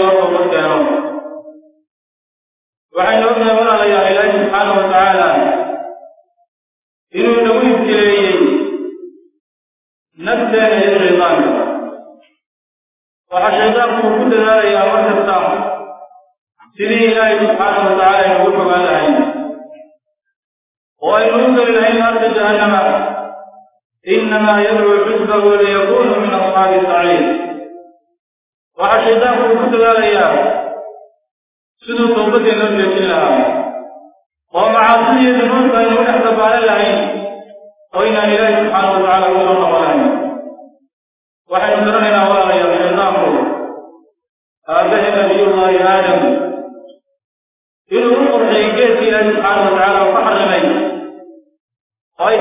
loo toobad keeno waxaynu ognahay walaalayaal ilaahay subxaanahu wa tacaala inuu nagu ibtileeyey nafteena iyo shaydaanka waxaa shaydaanku uu ku dadaalayaa mar kasta sidii ilaahay subxaanahu wa tacaala aynugu fogaan lahayn oo aynu u geli lahayn naarta jahannama innamaa yadcuu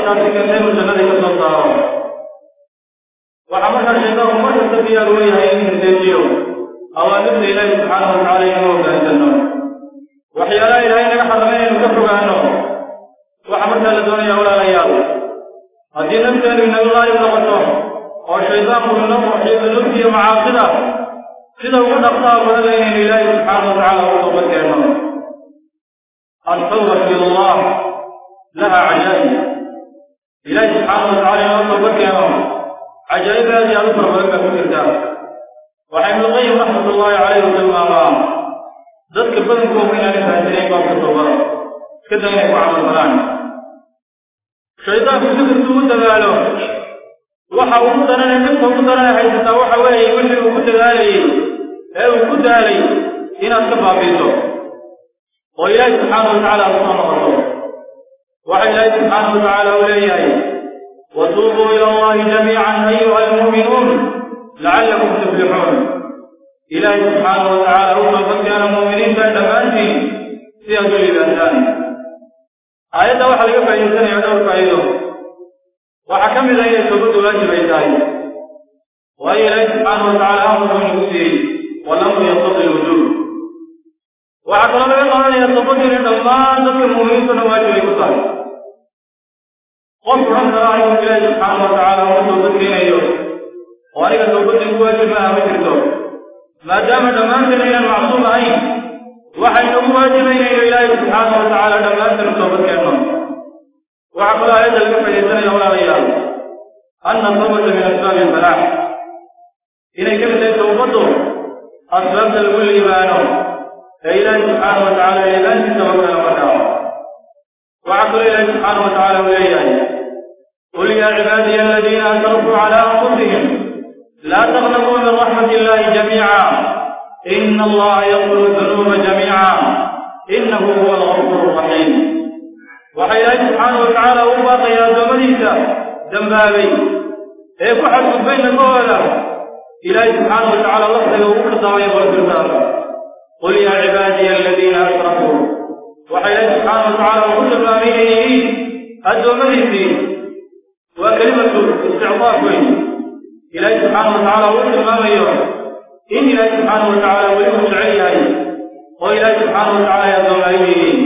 کرتے ہیں وہ جگہ دیکھا waxa ugu daranay dhibka ugu darana haysataa waxa weeye wixii uu ku dadaalayey ee uu ku daalay inaad ka baabiiso oo ilaahi subxaana wa tacaala aad usoo noqoto waxa ilaahi subxaana wa tacaala uu leeyahay watuubuu ila allahi jamiican ayuha almu'minuun lacallakum tuflixuun ilaahi subxaana wa tacaala u toobadkeena mu'miniinta dhammaantiin si aad u liibaantaan aayadda waxaa laga faa'iidaysanaya dhowr faa'iido ah subxaana wa tacaala amarku inagu siiyey walamru yaqtadi lwujuub waxaa kaloo laga qaadanayaa toobaddu inay dhammaan dadka mu'miniintuna waajib ay ku tahay qof odhan kara anigu ilaahi subxaana wa tacaala uma toobad keenayo oo aniga towbadii ku waajib maaha ma jirto maadaama dhammaanteen aynan macsuum ahayn waxaynugu waajibaynayno ilaahi subxaana wa tacaala dhammaanteen u toobad keenno وعقل هذا المحيي الثاني أولى غيره. أن الضبط من أسباب البلاح إذا كنت توقظه أسببت الكل إيمانه فإلى سبحانه وتعالى إلى أن تتوكل وتعالى وعقل إلى سبحانه وتعالى وليا قل يا عبادي الذين أسرفوا على أنفسهم لا تغلبوا من رحمة الله جميعا. إن الله يغفر الذنوب جميعا. إنه هو الغفور الرحيم. وحي الله سبحانه وتعالى وباق يا زمنيسا ذنبابي إيه فحل بين المولى الهي سبحانه وتعالى الله يوفق ضايع والجزار قل يا عبادي الذين أشركوا. وحي الله سبحانه وتعالى كل ما به الزمنيسي وكلمة استعطاف الهي سبحانه وتعالى وكل ما به إن إلهي سبحانه وتعالى ولي مشعل إلهي سبحانه وتعالى يا ذو العلمين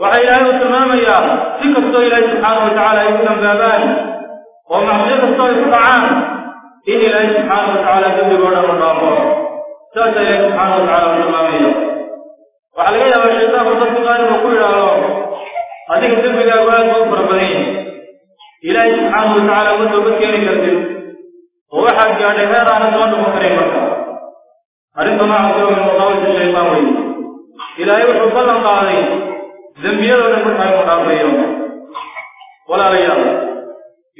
وحي الله uu tilmaamayaa si kastoo ilaahay subxaana watacaala ay ku dambaabaan oo macsiyo kastoo ay ku dhacaan in ilaahay subxaana watacaala dembigoo dhan u dhaafo saasaa ilaahay subxaana watacaala uu tilmaamaya waxaa laga yaabaa shaytaanku dadka qaaliba ku yidhaahdo adiga dembigaagu aad ba u fara badan yahay ilaahay subxaana watacaala uma toobad keeni kartid oo waxaad gaadhay heer aanad soo noqon karayn marka arrinta noocaasi oo min maqaawisi shaytaan wey ilaahay wuxuu ballan qaaday dembiyadoo dhan markaa inuu dhaafayo walaalayaal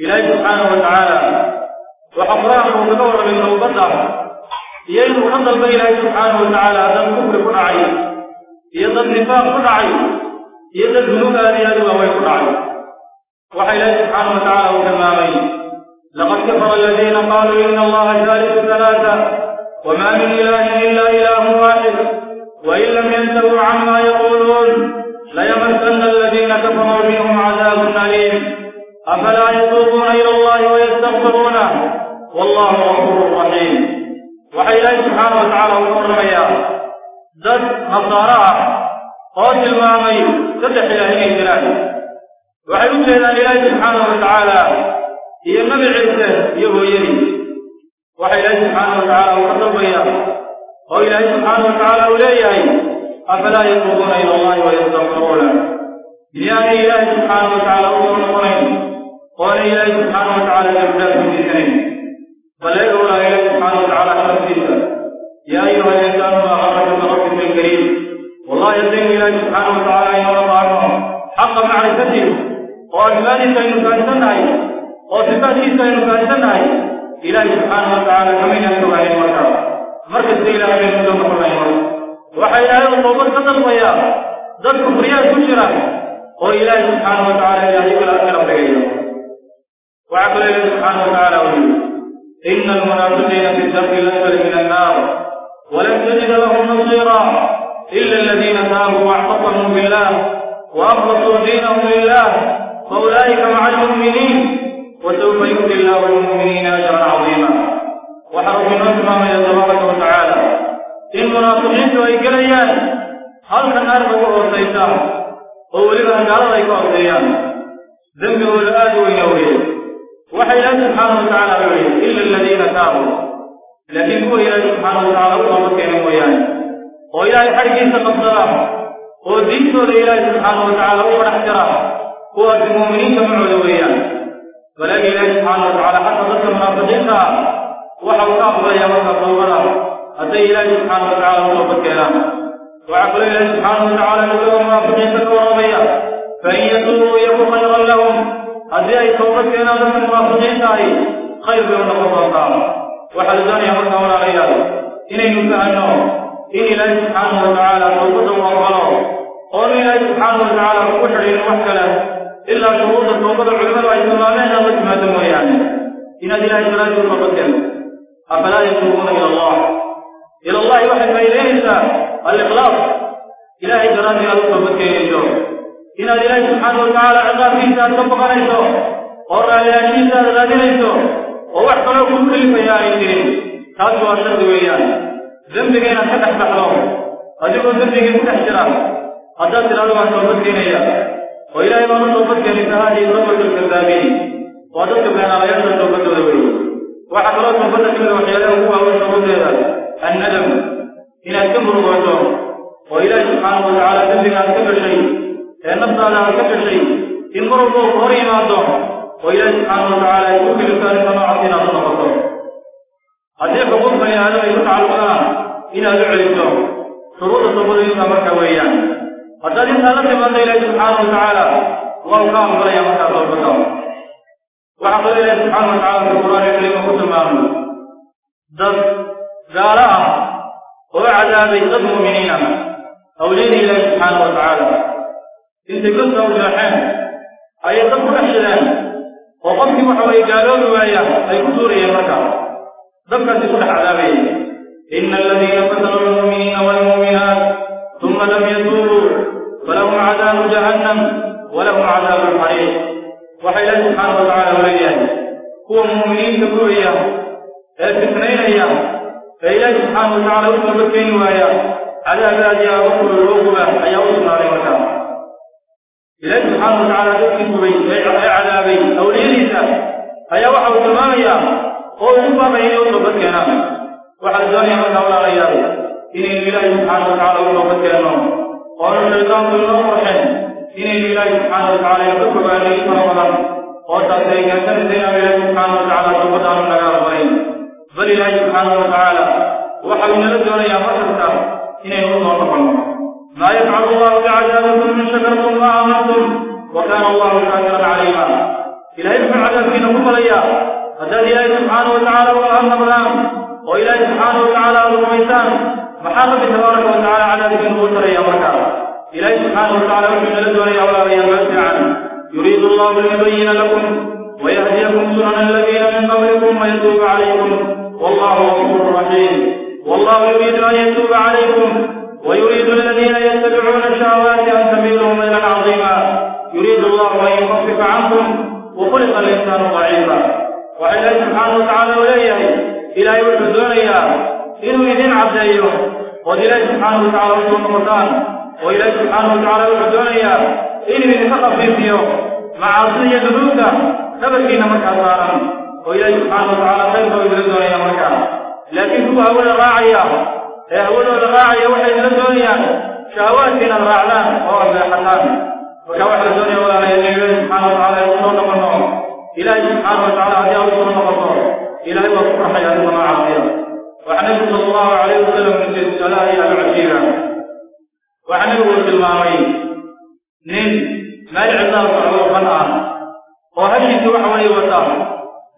ilaahay subxaana watacaala waxa qur-aanka uu kaga warramay towbadda iyo inuu ka dalba ilaahay subxaana watacaala dad kufri ku dhacay iyo dad nifaaq ku dhacay iyo dad dunuub aad iyo أفلا يتوبون إلى الله ويستغفرونه؟ والله غفور رحيم. وحي الله سبحانه وتعالى وكر ميا دد نصارى قوت المامي قد حلى هنيه جلاله وحي الله سبحانه وتعالى هي النبي عيسى يهو يلي. وحي الله سبحانه وتعالى وكر ميا قوت الله سبحانه وتعالى اولياء أفلا يتوبون إلى الله ويستغفرونه؟ يا الهي سبحانه وتعالى oonay ilaahay subxaana watacaala dembidhaaf weydiisanayn bal eegowlaa ilaahay subxaana watacaala sharaftiisa yaa ayuha alinsaanu maa qaraka birabbika alkariim wallahi haddaynu ilaahay subxaana watacaala aynoola qaadno xaqa macrifatihi oo asmaadiisa aynu fahansannahay oo sifaadkiisa aynu fahansannahay ilaahay subxaana watacaala kamaynan fogaanin markaa markasta ilaahay baynu soo noqonayn marka waxa ilaahay uu toobad ka dalbayaa dad kufriyaad ku jira oo ilaahay subxaana watacaala ilaahay kala garab dhigaya واخلي سبحانه وتعالى إن المنافقين في الدرك الأسفل من النار ولم تجد لهم نصيرا إلا الذين تابوا واعتصموا بالله وأخلصوا دينهم لله فأولئك مع مكة ولا غيره إن يفهموا إن إله سبحانه وتعالى توبته وأفضله قول إله سبحانه وتعالى وحر وحكله إلا شروط التوبة العلماء وإسلامين أمت ما تمويانه إن إله سبحانه وتعالى أفلا يتوبون إلى الله؟ إلى الله واحد ما إليه الإخلاص. إلهي جراتي ألوك بكينيشو إن إلهي سبحانه وتعالى عقاب فيسا تبقى نيشو قرى لأشيسا غادريشو ووحد لو كل كلمة يا إنجرين تاسو أشد ويان ذنبك إنا فتح بحرهم أجيب ذنبك فتح شرام أدات الألوك أن تبكينيا وإلهي ما نتوبك لسهاجي توبة الكذابين وأدت بين على يد kaloo toobada kamid waxyaalaha ugu waaweyn shuruudeeda annadam inaad ka murugooto oo ilaahi subxaanahu watacaala dembiga aad ka gashay ee naftaada aad ka gashay in mar walba uu hor yimaado oo ilaahi subxaanahu watacaala ay ku gelito arrinta noocaas inaad u noqoto haddii xuquuq bani aadam ay ku tacalluqdaan inaad u celiso shuruuda toobada intaa marka weeyaan haddaad intaa la timaado ilaahi subxaanahu watacaala waa u ka aqbalaya markaa toobada waxaa kaloo ilaahi subxaana watacaala fi qur'aani kariima ku tilmaamay dad gaalo ah oo cadaabay dad وقفت قالوا له وآياء أي كثوري الرجاء ذكر سيكون حذابين إن الذين قتلوا المؤمنين والمؤمنات ثم لم يتوبوا فلهم عذاب جهنم ولهم عذاب الحريق. وحي الله سبحانه وتعالى وليه هو المؤمنين تبعوا إياه فاستثنين إياه فإله سبحانه وتعالى وكما بكين وآياء على ذلك يا رب الرغبة أي أصل wa tacala cadaabkiina ugu taraya markaa ilaahi subxaana wa tacala wuxuu inala doonayaa walaalayaal meel fiican yuriidu allahu liyubayina lakum ويهديكم سنن الذين من قبلكم ويتوب عليكم. والله غفور رحيم. والله يريد أن يتوب عليكم. ويريد الذين يتبعون الشهوات أن تميلوا ميلا عظيما. يريد الله أن يخفف عنكم وخلق الإنسان ضعيفا. وإلى سبحانه وتعالى وليه إلى الدنيا إنه يدين عبديه وإلى سبحانه وتعالى وجه المقتان وإلى سبحانه وتعالى الدنيا إنه يتقف فيه معاصي ذنوبه نبكينا مكة صارا. وإلى سبحانه وتعالى خير الدنيا مكة. لكن هو أول راعية أول راعية وحي الدنيا. شهواتنا الرعلان. هو الحسان. وكواحد الدنيا ولا يجب سبحانه وتعالى يقولون منهم إلهي سبحانه وتعالى هذه أول نقطة إلهي وصفر حياة ما عصيرا وعن النبي صلى الله عليه وسلم من الصلاة العشيرة. وعن النبي المامي نين ما العذاب فعلوا خلعا وهشي وحوي وطار.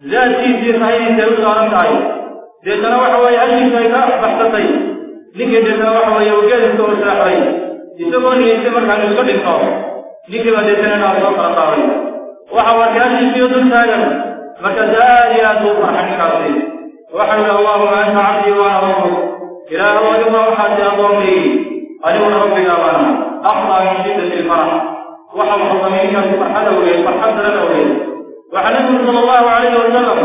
زاد في في خير سيوز أرنتاي ديتنا وحوي هشي سيكا بحثتي. لكي ديتنا وحوي وقال الدور ساحري. يسمون يسمر كان يسكت الطاو لكي بديتنا نعطوك رطاوي waxa warkaashiisiyo dul taagan markaas aad iyo aad buu addoonkaygi adiguna rabbigaa baana aqdaa min shiddati lfarax waxa uu xukumay ninkaasi farxad awgeed farxad daran awgeed waxa nabigu sala allahu calayhi wasalam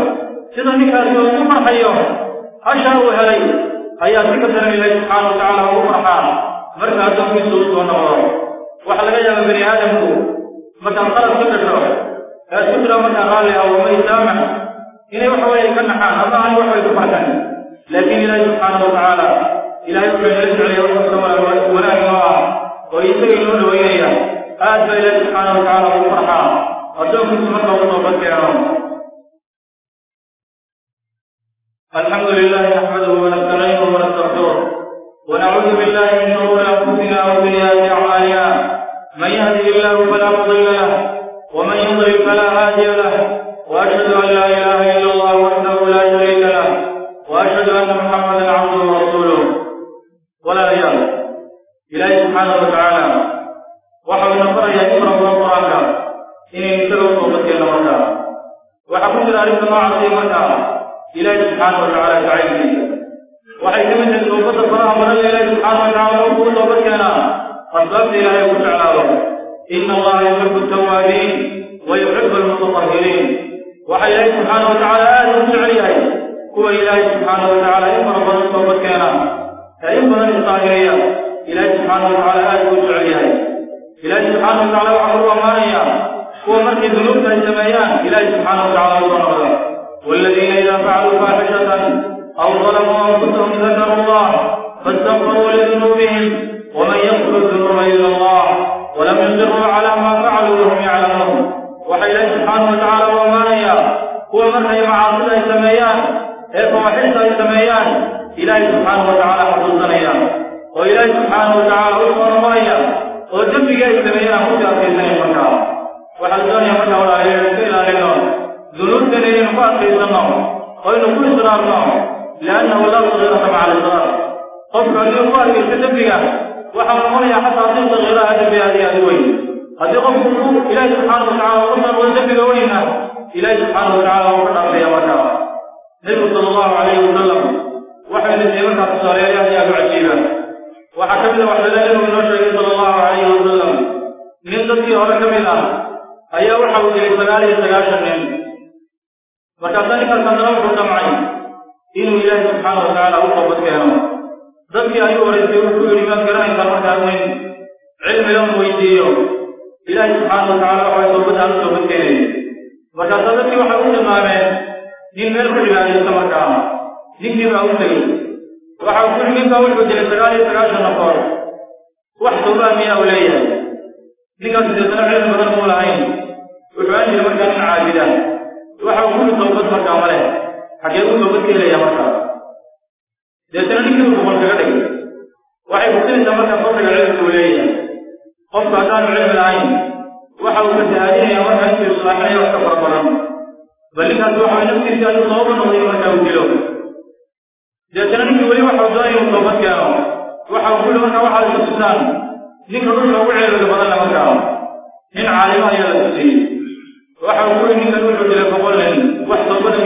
sida ninkaasi uu ku farxayo hashaa uu helay ayaa si ka daran ilahi subxaana wa tacaala ugu farxaa marka addoonkiisu u soo noqdo waxa laga yaaba bani aadamku markaad qalad ka gasho ee ku jira markaa raalli ah wama isaamax inay إلى وحوة يكن حان الله عليه وحوة يتفعتان لكن إلهي سبحانه وتعالى. إلهي سبحانه وتعالى. وإلهي ولا وتعالى وإلهي سبحانه وتعالى وإلهي آتوا إلهي سبحانه وتعالى وفرحا وتوك سبحانه وتعالى. الحمد لله نحمده ونستغيره ونستغفره. ونعوذ بالله من شرور أنفسنا وسيئات أعمالنا. من يهدي الله فلا مضل له. ومن يضلل فلا هادي له. وأشهد أن لا إله إلا ولا رجال الهي سبحانه وتعالى وحول نصر يكبر من القران ان يسلوا توبتك مرتا وحكم ذلك ما عظيمتا الهي سبحانه وتعالى تعيني waxay ka mid tahay toobadda faraha badan ilaahi subxaana wa tacaala uu kugu toobad keenaa asbaabta ilaahay ku jeclaado ina allaha yuxibu altawaabiin wa yuxibu almutatahiriin waxa ilaahi subxaana wa tacaala aad ugu jecel فينبغي للقاهرية إلى سبحانه وتعالى آية آله وشعرها إلى سبحانه وتعالى وعمر ومانيا هو مركز ذنوب السميان إلى سبحانه وتعالى وبرغة والذين إذا فعلوا فاحشة أو ظلموا أنفسهم ذكروا الله فاستغفروا لذنوبهم. ومن يغفر الذنوب إلا الله ولم يصروا على ما فعلوا وهم يعلمون. وحيلا سبحانه وتعالى ومانيا هو مركز معاصي السميان هي طمحيصة سبحانه وتعالى لأنه maad garanaysaa markaas nin cilmi lan weydiiyo ilaahi subxaana wa tacala waxay toobadda aan u toobad keenay markaasaa dadkii waxay u tilmaameen nin meel ku cibaadaysta markaa ninkii baa u tegey waxa uu kuri ninkaa wuxuu dilay sagaal iyo sagaashan nafoor wax tawbaa miyaa u leeyahay ninkaas deetana cilmi badan muu lahayn wuxuu aan jira markaa nin caabida waxa uu kuri tawbad markaa ma leh xaggee u toobad ka helaya markaa boqol nin wax toobada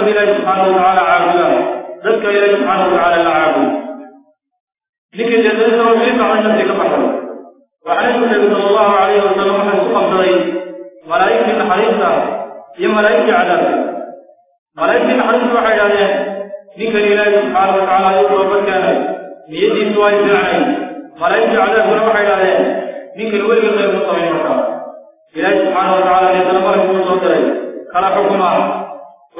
ذكر إليه سبحانه وتعالى عابدا ذكر إليه سبحانه وتعالى العابد لكي يتذكر ويقع عن نفسك بحر وعليه النبي صلى الله عليه وسلم أحد الخمسين ملائكة حريصة يا ملائكة عذاب ملائكة حريصة واحد عليه لكي إليه سبحانه وتعالى يقول يقع بك بيدي سواء سرعي ملائكة عذاب ولا واحد عليه لكي الولي غير مطمئن وحر إليه سبحانه وتعالى يتنبرك من صوتك خلق حكمه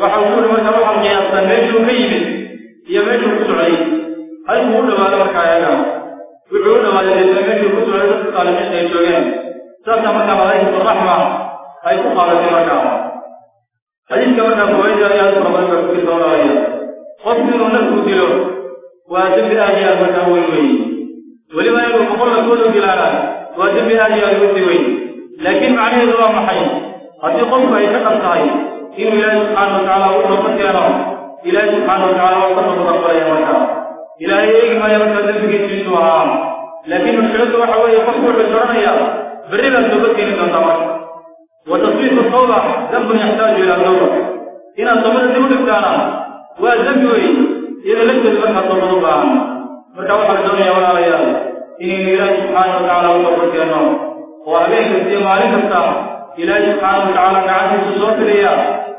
waxa uu kuri markaa waxaad qiyaastaan meeshuu ka yimid iyo meeshuu ku socday halkuu u dhawaado markaa ayaga wuxuu u dhawaaday deetana meeshuu ku socday dadka saalixiinta ay joogeen saasaa markaa malaa'ikatu raxma ay ku qaadatay markaa xadiiska markaa fawaida ayaa fara badan baa ku jirta walaalaya qofku inuu nafku dilo waa dembi aad iyo aad markaa weyn weeye weliba inuu boqol nafkoodu dilaana waa dembi aad iyo aad usii weyn laakiin macnaheedu waa maxay haddii qofku ay ka dhab tahay inuu ilaahi subxaana wa tacaala u toobad keeno ilaahi subxaana wa tacala waa ka toobad aqbalaya markaa ilaahay eegi maayo markaa dembigiisu inuu ahaa laakiin mushkiladu waxa weeye qofku wuxuu isodhanayaa berri baad toobad keeni doontaa marka wa taswiifu tawba dambun yaxtaaju ilaa tawba inaad toobada dib u dhigtaana waa dembi wey iyada lafteedu markaa toobad u baahan إلهي سبحانه وتعالى نعاتي سوزوك ليا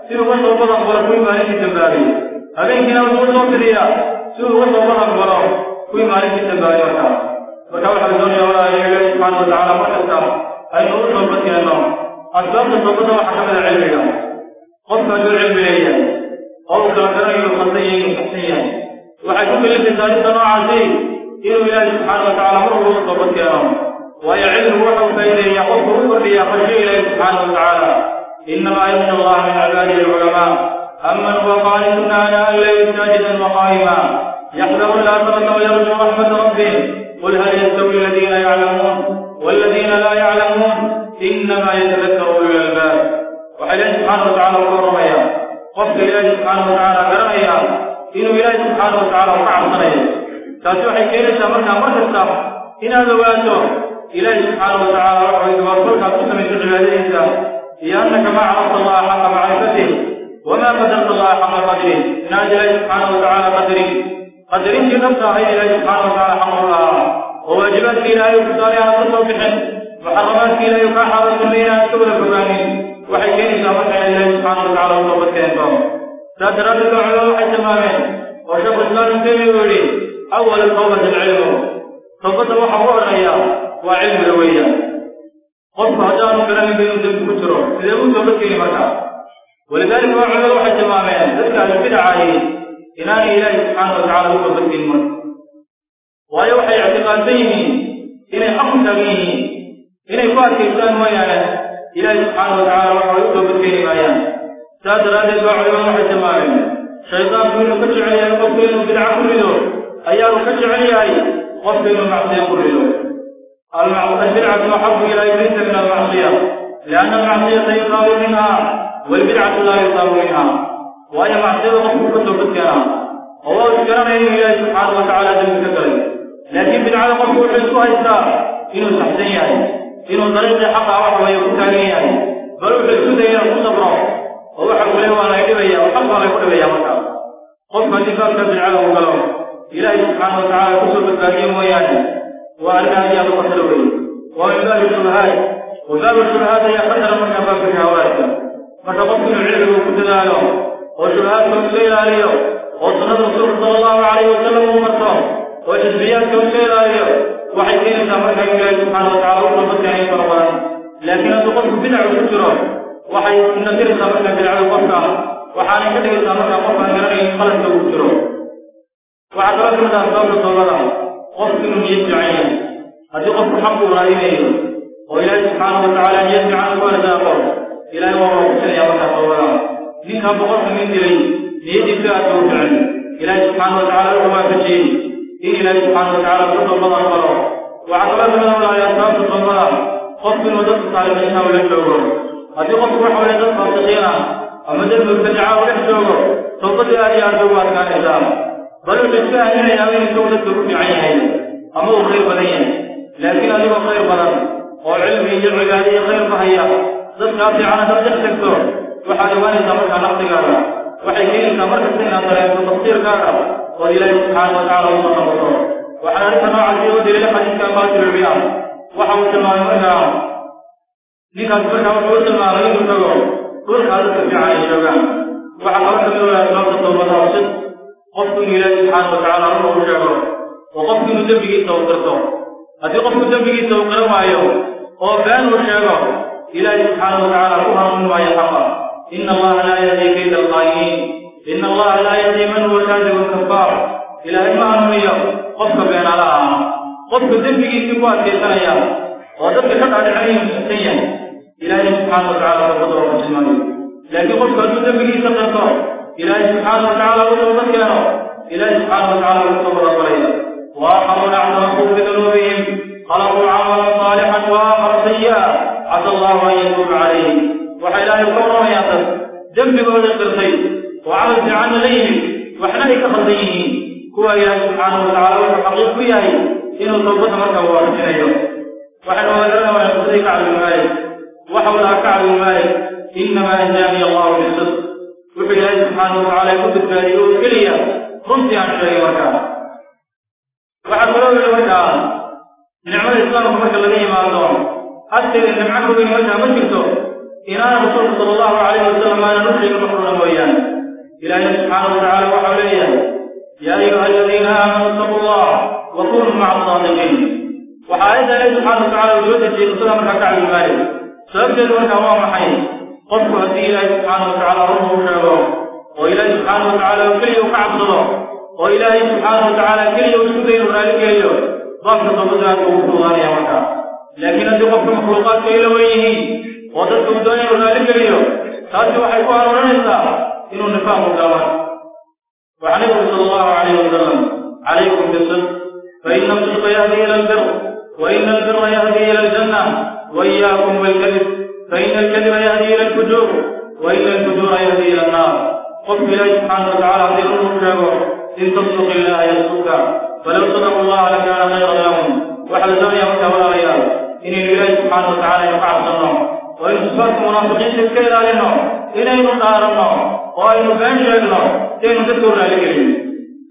سيرو وش وطن أكبر كوي مالك الجباري أبين كنا سوزوك ليا سيرو وش وطن أكبر كوي مالك الجباري وحا. وكما حد الدنيا ولا إلهي سبحانه وتعالى محسا أي نور شربتي أمام أسلام شربتنا وحكم العلمية قصة جور علمية أو كاتنا يلخصيين حسيين وحكم اللي في ذلك صناعة زين إلهي سبحانه وتعالى مرور شربتي أمام ويعز روحه فإذا يقف روحه ليخش إليه سبحانه وتعالى. إنما يخشى الله من عباده العلماء. أما هو قائد أنا أنا إليه ساجدا وقائما. يحذر الآخرة ويرجو رحمة ربه قل هل يستوي الذين يعلمون؟ والذين لا يعلمون. إنما يتذكر أولو الألباب. وحيث سبحانه وتعالى وقرميا قفت إلى سبحانه وتعالى كرميا ان إلى سبحانه وتعالى وقع الصنيع تسوحي كيرشا مركا مركا السفر إن هذا إليه سبحانه وتعالى روحه إذ ورسلك أنت من شغل عباده الإنسان هي أنك ما عرفت الله حق معرفته وما قدرت الله حق قدره. ناجي إليه سبحانه وتعالى قدري. قدري في لم تعي إليه سبحانه وتعالى حق الله. وواجبات في لا يفضل على كل صوت حد وحرمات في لا يقاح على كل بين السبل الفلاني وحكيني سامحنا إليه سبحانه وتعالى وطلبت كيفهم سأترابك على روح التمامين وشفت لا في ويريد أول القوة العلم. فقط وحفوها الأيام wa tacala u toobad keento saas daraaddeed baa culimadu waxay tilmaameen oo sheekhu islaam ibn taymiya uu yidhi awal tawbati alcilmu toobadda waxa ugu horreeya waa cilmiga weeyaan qofku haddaanu garaninba inuu dembi ku jiro sidee uu toobad keeni markaa walidaalika waa culimadu waxay tilmaameen dadka ahlubidacahi inaanay ilaahi subxaana wa tacala u toobad keenin marka waayo waxay ictiqaadsan yihiin inay xaq u taagan yihiin inay ku adkaystaan mooyaane ilaahi subxaana wa tacala waxa ay u toobad keeni maayaan saas daraaddeed baa culimadu waxay tilmaameen shaydaanku inuu ka jecel yahay qofka inuu bidca ku rido ayaa uu ka jecel yahay qofka inuu macsiya ku rido albidcatu axabu ilaa ibliisa min almacsiya lianna almacsiyata yusaabu minha waalbidcatu laa yusaabu minha waayo macsiyada qofku ka toobad keenaa oo waa isgaranaya inuu ilaahi subxaana wa tacaala dembi البخاري أرجو أركان الإسلام بل بالفعل ينوي سورة الدروب عينين أمور غير وليين dhaadhicinayo muxsan yahay ilaahay subxaana wa tacala toobada waa kusilmaayo laakiin qofku hadduu dembigiisa qirto ilaahay subxaana wa tacaala uu toobad keeno ilaahay subxaana wa tacala uu toobad aqbalaya وآخرون اعترفوا بذنوبهم خلقوا عملا صالحا وآخر سيئا عسى الله أن يتوب عليهم qirtay oo camal fiicanna la yimid waxna ay ka khaldan yihiin kuwa ilaahay subxaanahu wa tacaala wuxuu xaqiiq ku yahay waafajinayo waxaynu wadaranaa qisadii kacb ibnu maalik waxau lahaa kacb ibnu maalik innamaa anjaaniya allahu bisidq wuxuu ilaahay subxaanahu wa tacaala ku badbaadiyey oo keliya runtii aan sheegay markaa waxaa kaloo yidhi markaa nicmada islaamka marka laga yimaado agteeda nimco ka weyn markaa ma jirto inaana rasuulku sala allahu calayhi wasalam aanan u sheegin maxruuna mooyaane ilaahina subxaanahu wa إن تصدق الله يصدقك ولو صدقوا الله لكان خيرا لهم. وحد زوجك ولا غيره إ ن الله سبحانه وتعالى يقع صدرهم وإن صفات المنافقين تلك لهم إ إلى ي ه م ظهرنا النار فانشغل لهم. كيف تذكرنا لهم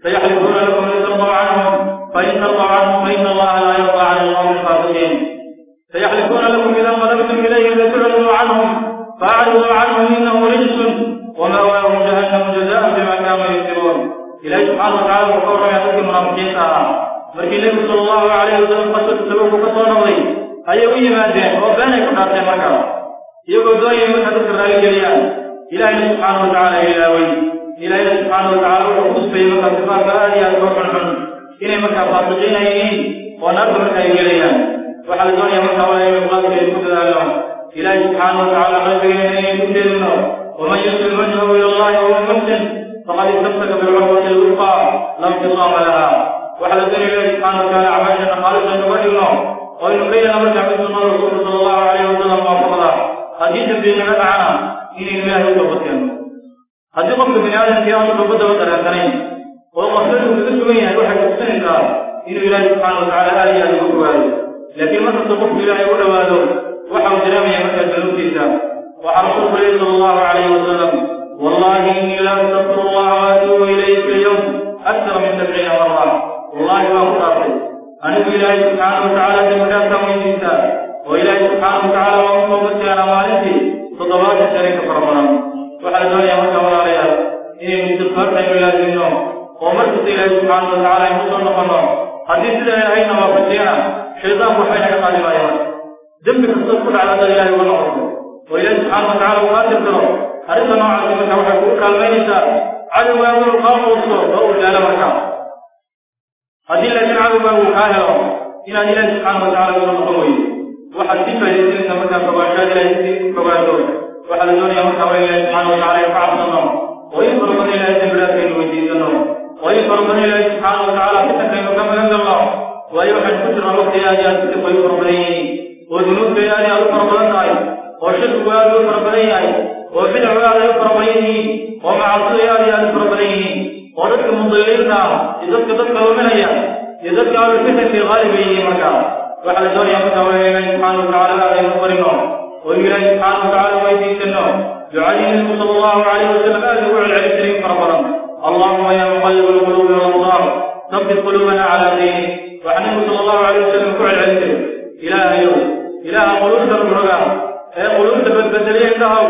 سيحلفون لكم إن ترضوا عنهم. فإن ترضوا عنهم فإن الله لا يرضى عن القوم الفاسقين. سيحلفون لكم إذا غلبتم اليهم لتعرضوا عنهم. فأعرضوا عنهم إنه رجس. وما ومأواهم جهنم جزاء بما كانوا ilaahi subxaana wa tacala wuxuu dadkii munaafiqiinta markii nebigu sala allahu calayhi wasalam qasadu sababu ka soo noqday ayay u yimaadeen oo been ay ku dhaarteen markaa iyagoo doonayay markaa dadka raaligeliyaan ilaahina subxaana wa tacaala ilaaway ilaahina subxaana wa tacala wuxuu kusbayey markaa sifaadka aad iyo aad koo xunxun inay markaa faasiqiina yihiin oo naarta marka ay gelayaan oo markasta ilaahay subxaana watacaala aynu usoo noqonno haddii sida ilaahayna waafajiyana shaydaanku waxbay naga qaadi maayaan dembi kastoo ku dhacda dad ilahay uga noqoto oo ilaahay subxaana watacaala uu kaa tirtiro arrinta noocaasi marka waxay kugu kaalmaynaysaa cadowgaagu inuu kaa muusto oo uu daalo markaa haddii laakiin cadowgaagu kaa helo inaad ilaahi subxaana watacaala uga noqon weydo waxaad sii faaidaysanaysaa markaa fogaanshaad ilahay sii fogaato waxaa la doonaya markaa waa ilahi subxaana watacaala ka cabsano oo in fara badan ilahay dembidhaafkaynu weydiisano oo in fara badan ilaahi subxaana watacaala fitankaynu ka magan galno waayo waxaynu ku jirnaa waqti aad iyo aad fitanku ay u fara badan yihiin oo dunuubta aad iyo aad u fara badan tahay oo shirkigu aad u fara badan yahay oo bidacgu aad ay u fara اللهم يا مقلب القلوب والانظار ثبت قلوبنا على دينك. وعن صلى الله عليه وسلم فعل عنده إله يوم. إله قلوب ترمغان أي قلوب تبدلي عندها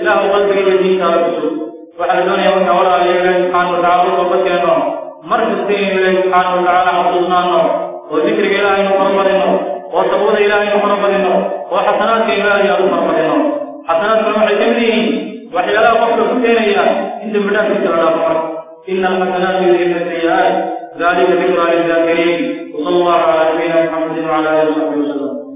إله قلبك يجيك على الرسول وعن دنيا وانت ولا اليه سبحانه وتعالى. وقلت يا نوم. مرت السنين اليه سبحانه وتعالى. مقصودنا النوم وذكر اله مقرر النوم وصبور اله مقرر النوم وحسنات اله يارو مقرر النوم حسنات رمح جمله وحيالا قصر السنين اياه إنت بدا في الجرالات مقرر إن الحسنات يذهبن السيئات. ذلك ذكرى للذاكرين. وصلى الله على نبينا محمد وعلى آله وصحبه وسلم.